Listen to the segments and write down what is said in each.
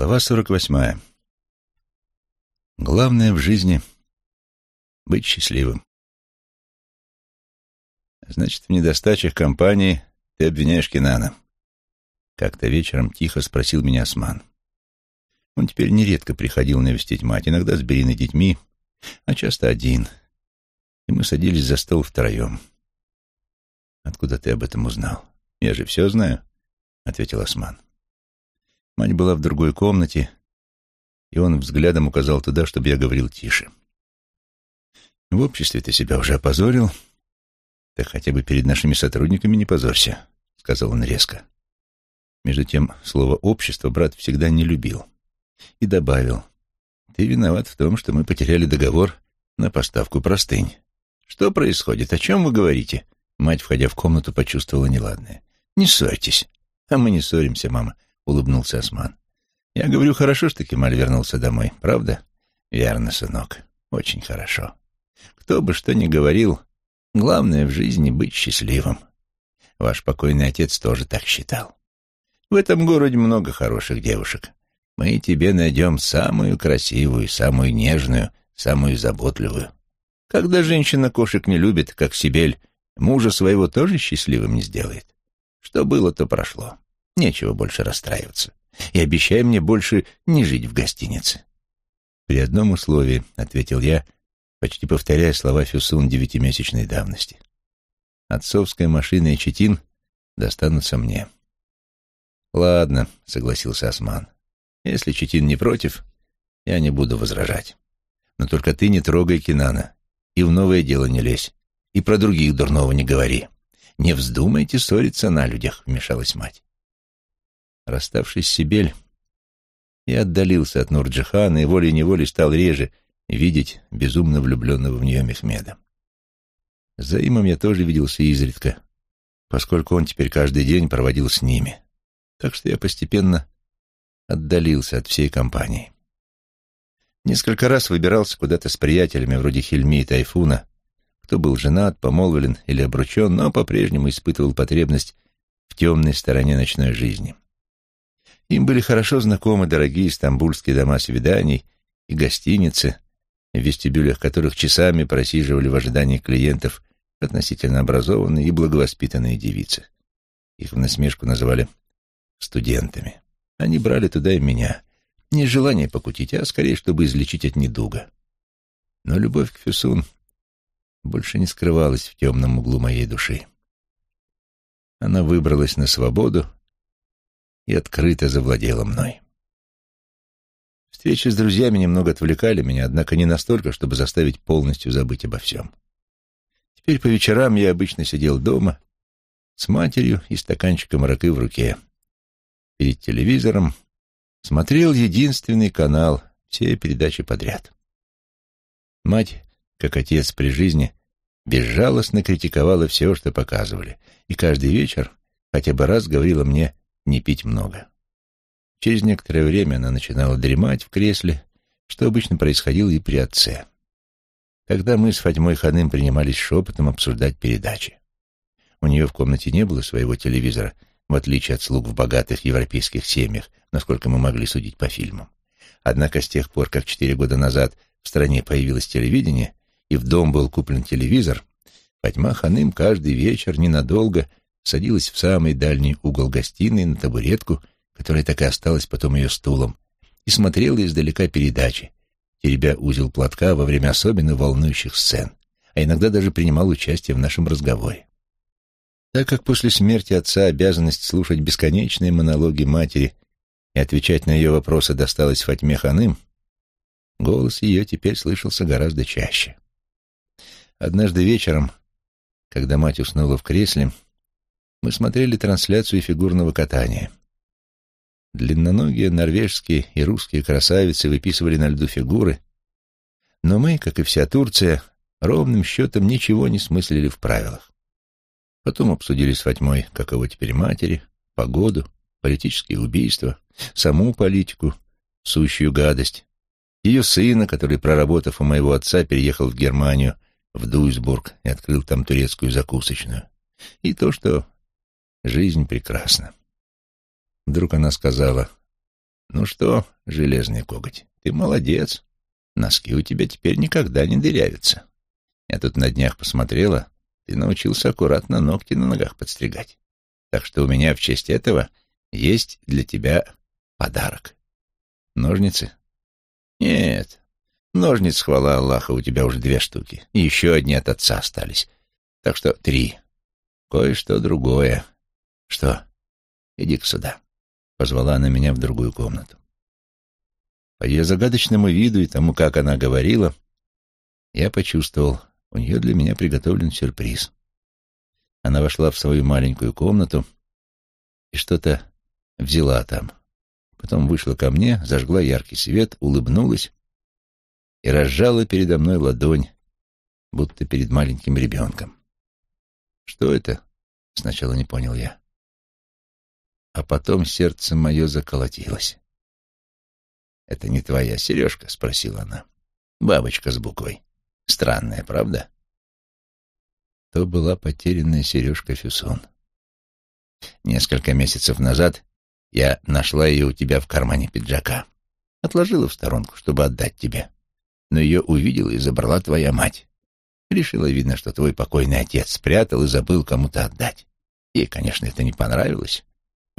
Глава сорок восьмая. Главное в жизни — быть счастливым. Значит, в недостачах компании ты обвиняешь Кинана. Как-то вечером тихо спросил меня Осман. Он теперь нередко приходил навестить мать, иногда с Бериной детьми, а часто один. И мы садились за стол втроем. «Откуда ты об этом узнал? Я же все знаю», — ответил Осман. Мать была в другой комнате, и он взглядом указал туда, чтобы я говорил тише. «В обществе ты себя уже опозорил, так хотя бы перед нашими сотрудниками не позорься», — сказал он резко. Между тем, слово «общество» брат всегда не любил. И добавил, «Ты виноват в том, что мы потеряли договор на поставку простынь. Что происходит? О чем вы говорите?» Мать, входя в комнату, почувствовала неладное. «Не ссорьтесь». «А мы не ссоримся, мама улыбнулся Осман. Я говорю, хорошо, что Кемаль вернулся домой, правда? Верно, сынок, очень хорошо. Кто бы что ни говорил, главное в жизни быть счастливым. Ваш покойный отец тоже так считал. В этом городе много хороших девушек. Мы тебе найдем самую красивую, самую нежную, самую заботливую. Когда женщина кошек не любит, как Сибель, мужа своего тоже счастливым не сделает. Что было, то прошло. Нечего больше расстраиваться. И обещай мне больше не жить в гостинице. При одном условии, — ответил я, почти повторяя слова Фюсун девятимесячной давности. Отцовская машина и Четин достанутся мне. Ладно, — согласился Осман. Если Четин не против, я не буду возражать. Но только ты не трогай Кинана и в новое дело не лезь. И про других дурного не говори. Не вздумайте ссориться на людях, — вмешалась мать. Расставшись с Сибель, я отдалился от Нурджихана и волей-неволей стал реже видеть безумно влюбленного в нее Мехмеда. С Заимом я тоже виделся изредка, поскольку он теперь каждый день проводил с ними. Так что я постепенно отдалился от всей компании. Несколько раз выбирался куда-то с приятелями вроде Хельми и Тайфуна, кто был женат, помолвлен или обручен, но по-прежнему испытывал потребность в темной стороне ночной жизни. Им были хорошо знакомы дорогие стамбульские дома свиданий и гостиницы, в вестибюлях которых часами просиживали в ожидании клиентов относительно образованные и благовоспитанные девицы. Их в насмешку называли студентами. Они брали туда и меня. Не из желания покутить, а скорее, чтобы излечить от недуга. Но любовь к Фюсун больше не скрывалась в темном углу моей души. Она выбралась на свободу и открыто завладела мной. Встречи с друзьями немного отвлекали меня, однако не настолько, чтобы заставить полностью забыть обо всем. Теперь по вечерам я обычно сидел дома с матерью и стаканчиком ракы в руке. Перед телевизором смотрел единственный канал, все передачи подряд. Мать, как отец при жизни, безжалостно критиковала все, что показывали, и каждый вечер хотя бы раз говорила мне не пить много. Через некоторое время она начинала дремать в кресле, что обычно происходило и при отце. Тогда мы с Фатьмой Ханым принимались шепотом обсуждать передачи. У нее в комнате не было своего телевизора, в отличие от слуг в богатых европейских семьях, насколько мы могли судить по фильмам. Однако с тех пор, как четыре года назад в стране появилось телевидение, и в дом был куплен телевизор, Фатьма Ханым каждый вечер ненадолго садилась в самый дальний угол гостиной на табуретку, которая так и осталась потом ее стулом, и смотрела издалека передачи, теребя узел платка во время особенно волнующих сцен, а иногда даже принимал участие в нашем разговоре. Так как после смерти отца обязанность слушать бесконечные монологи матери и отвечать на ее вопросы досталась Фатьме Ханым, голос ее теперь слышался гораздо чаще. Однажды вечером, когда мать уснула в кресле, мы смотрели трансляцию фигурного катания. Длинноногие норвежские и русские красавицы выписывали на льду фигуры, но мы, как и вся Турция, ровным счетом ничего не смыслили в правилах. Потом обсудили с Фатьмой, каково теперь матери, погоду, политические убийства, саму политику, сущую гадость, ее сына, который, проработав у моего отца, переехал в Германию, в Дуйсбург и открыл там турецкую закусочную, и то, что Жизнь прекрасна. Вдруг она сказала, «Ну что, железный коготь, ты молодец. Носки у тебя теперь никогда не дырявятся. Я тут на днях посмотрела, ты научился аккуратно ногти на ногах подстригать. Так что у меня в честь этого есть для тебя подарок. Ножницы? Нет, ножниц, хвала Аллаха, у тебя уже две штуки. Еще одни от отца остались. Так что три. Кое-что другое. Что? Иди-ка сюда. Позвала она меня в другую комнату. По ее загадочному виду и тому, как она говорила, я почувствовал, у нее для меня приготовлен сюрприз. Она вошла в свою маленькую комнату и что-то взяла там. Потом вышла ко мне, зажгла яркий свет, улыбнулась и разжала передо мной ладонь, будто перед маленьким ребенком. «Что это?» — сначала не понял я. А потом сердце мое заколотилось. «Это не твоя сережка?» — спросила она. «Бабочка с буквой. Странная, правда?» То была потерянная сережка Фюсон. Несколько месяцев назад я нашла ее у тебя в кармане пиджака. Отложила в сторонку, чтобы отдать тебе. Но ее увидела и забрала твоя мать. Решила, видно, что твой покойный отец спрятал и забыл кому-то отдать. Ей, конечно, это не понравилось.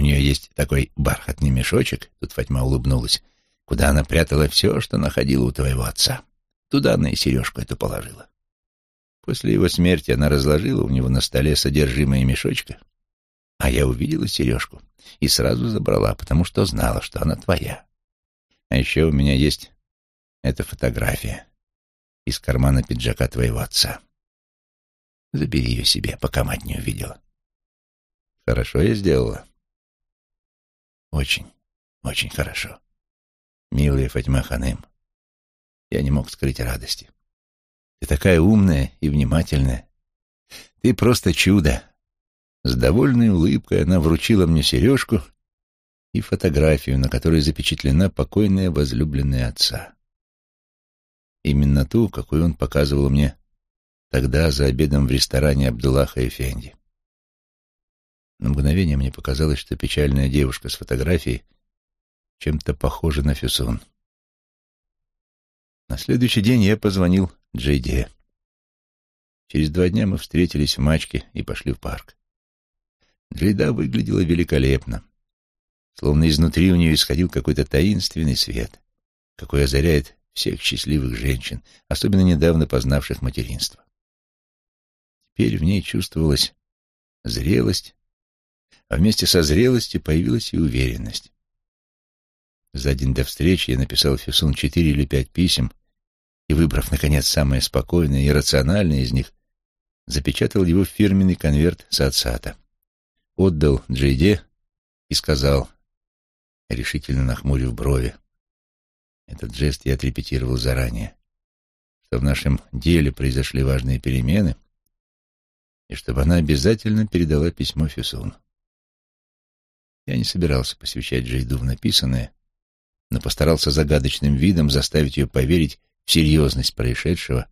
У нее есть такой бархатный мешочек, тут Фатьма улыбнулась, куда она прятала все, что находила у твоего отца. Туда она и сережку эту положила. После его смерти она разложила у него на столе содержимое мешочка, а я увидела сережку и сразу забрала, потому что знала, что она твоя. А еще у меня есть эта фотография из кармана пиджака твоего отца. Забери ее себе, пока мать не увидела. Хорошо я сделала. Очень, очень хорошо. Милая Фатьма Ханым, я не мог скрыть радости. Ты такая умная и внимательная. Ты просто чудо. С довольной улыбкой она вручила мне сережку и фотографию, на которой запечатлена покойная возлюбленная отца. Именно ту, какую он показывал мне тогда за обедом в ресторане Абдуллаха Эфенди. На мгновение мне показалось, что печальная девушка с фотографией чем-то похожа на Фюсон. На следующий день я позвонил Джейде. Через два дня мы встретились в Мачке и пошли в парк. Джейда выглядела великолепно. Словно изнутри у нее исходил какой-то таинственный свет, какой озаряет всех счастливых женщин, особенно недавно познавших материнство. Теперь в ней чувствовалась зрелость, а вместе со зрелостью появилась и уверенность. За день до встречи я написал Фюсун четыре или пять писем и, выбрав, наконец, самое спокойное и рациональное из них, запечатал его в фирменный конверт Саатсата отдал Джейде и сказал, решительно нахмурив брови, этот жест я отрепетировал заранее, что в нашем деле произошли важные перемены, и чтобы она обязательно передала письмо Фюсун. Я не собирался посвящать Джейду в написанное, но постарался загадочным видом заставить ее поверить в серьезность происшедшего,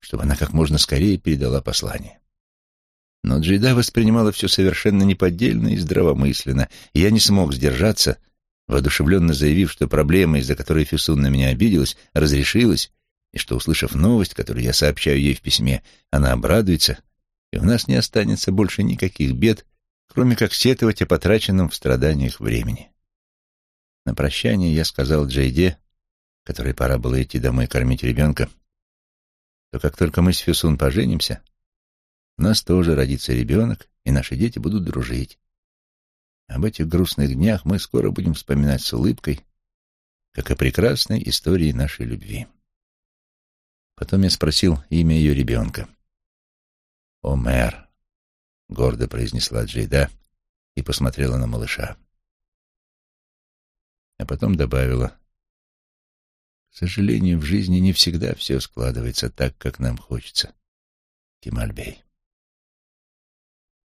чтобы она как можно скорее передала послание. Но Джейда воспринимала все совершенно неподдельно и здравомысленно, и я не смог сдержаться, воодушевленно заявив, что проблема, из-за которой Фисун на меня обиделась, разрешилась, и что, услышав новость, которую я сообщаю ей в письме, она обрадуется, и у нас не останется больше никаких бед, кроме как сетовать о потраченном в страданиях времени. На прощание я сказал Джейде, которой пора было идти домой кормить ребенка, что как только мы с Фюсун поженимся, у нас тоже родится ребенок, и наши дети будут дружить. Об этих грустных днях мы скоро будем вспоминать с улыбкой, как о прекрасной истории нашей любви. Потом я спросил имя ее ребенка. «Омер», — гордо произнесла Джейда и посмотрела на малыша. А потом добавила, «К сожалению, в жизни не всегда все складывается так, как нам хочется, Кемальбей».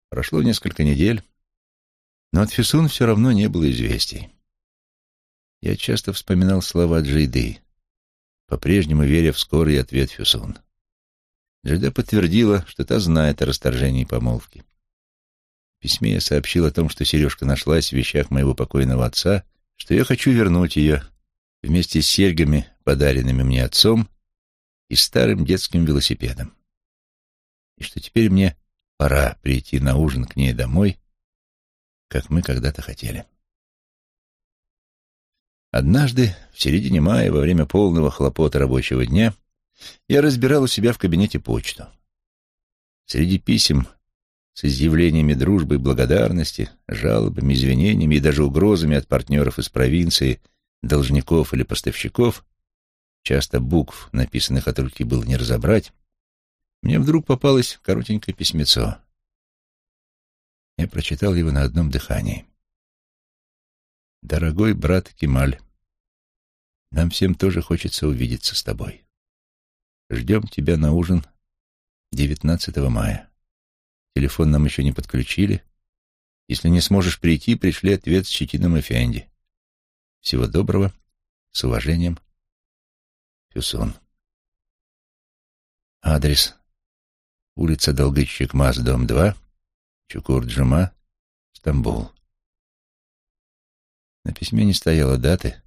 Прошло несколько недель, но от Фисун все равно не было известий. Я часто вспоминал слова Джейды, по-прежнему веря в скорый ответ Фюсун. Джейда подтвердила, что та знает о расторжении помолвки. В письме я сообщил о том, что сережка нашлась в вещах моего покойного отца, что я хочу вернуть ее вместе с серьгами, подаренными мне отцом, и старым детским велосипедом. И что теперь мне пора прийти на ужин к ней домой, как мы когда-то хотели. Однажды, в середине мая, во время полного хлопота рабочего дня, я разбирал у себя в кабинете почту. Среди писем с изъявлениями дружбы и благодарности, жалобами, извинениями и даже угрозами от партнеров из провинции, должников или поставщиков, часто букв, написанных от руки, было не разобрать, мне вдруг попалось коротенькое письмецо. Я прочитал его на одном дыхании. «Дорогой брат Кемаль, нам всем тоже хочется увидеться с тобой. Ждем тебя на ужин 19 мая. Телефон нам еще не подключили. Если не сможешь прийти, пришли ответ с Щетином Эфенди. Всего доброго. С уважением. Фюсон. Адрес. Улица Долгыч-Чекмаз, дом 2, Чукур-Джума, Стамбул. На письме не стояло даты,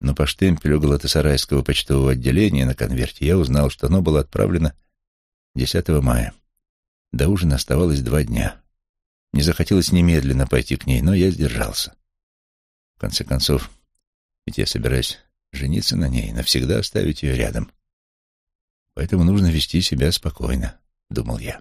но по штемпелю Галатасарайского почтового отделения на конверте я узнал, что оно было отправлено 10 мая. До ужина оставалось два дня. Мне захотелось немедленно пойти к ней, но я сдержался. В конце концов, ведь я собираюсь жениться на ней, навсегда оставить ее рядом. Поэтому нужно вести себя спокойно, — думал я.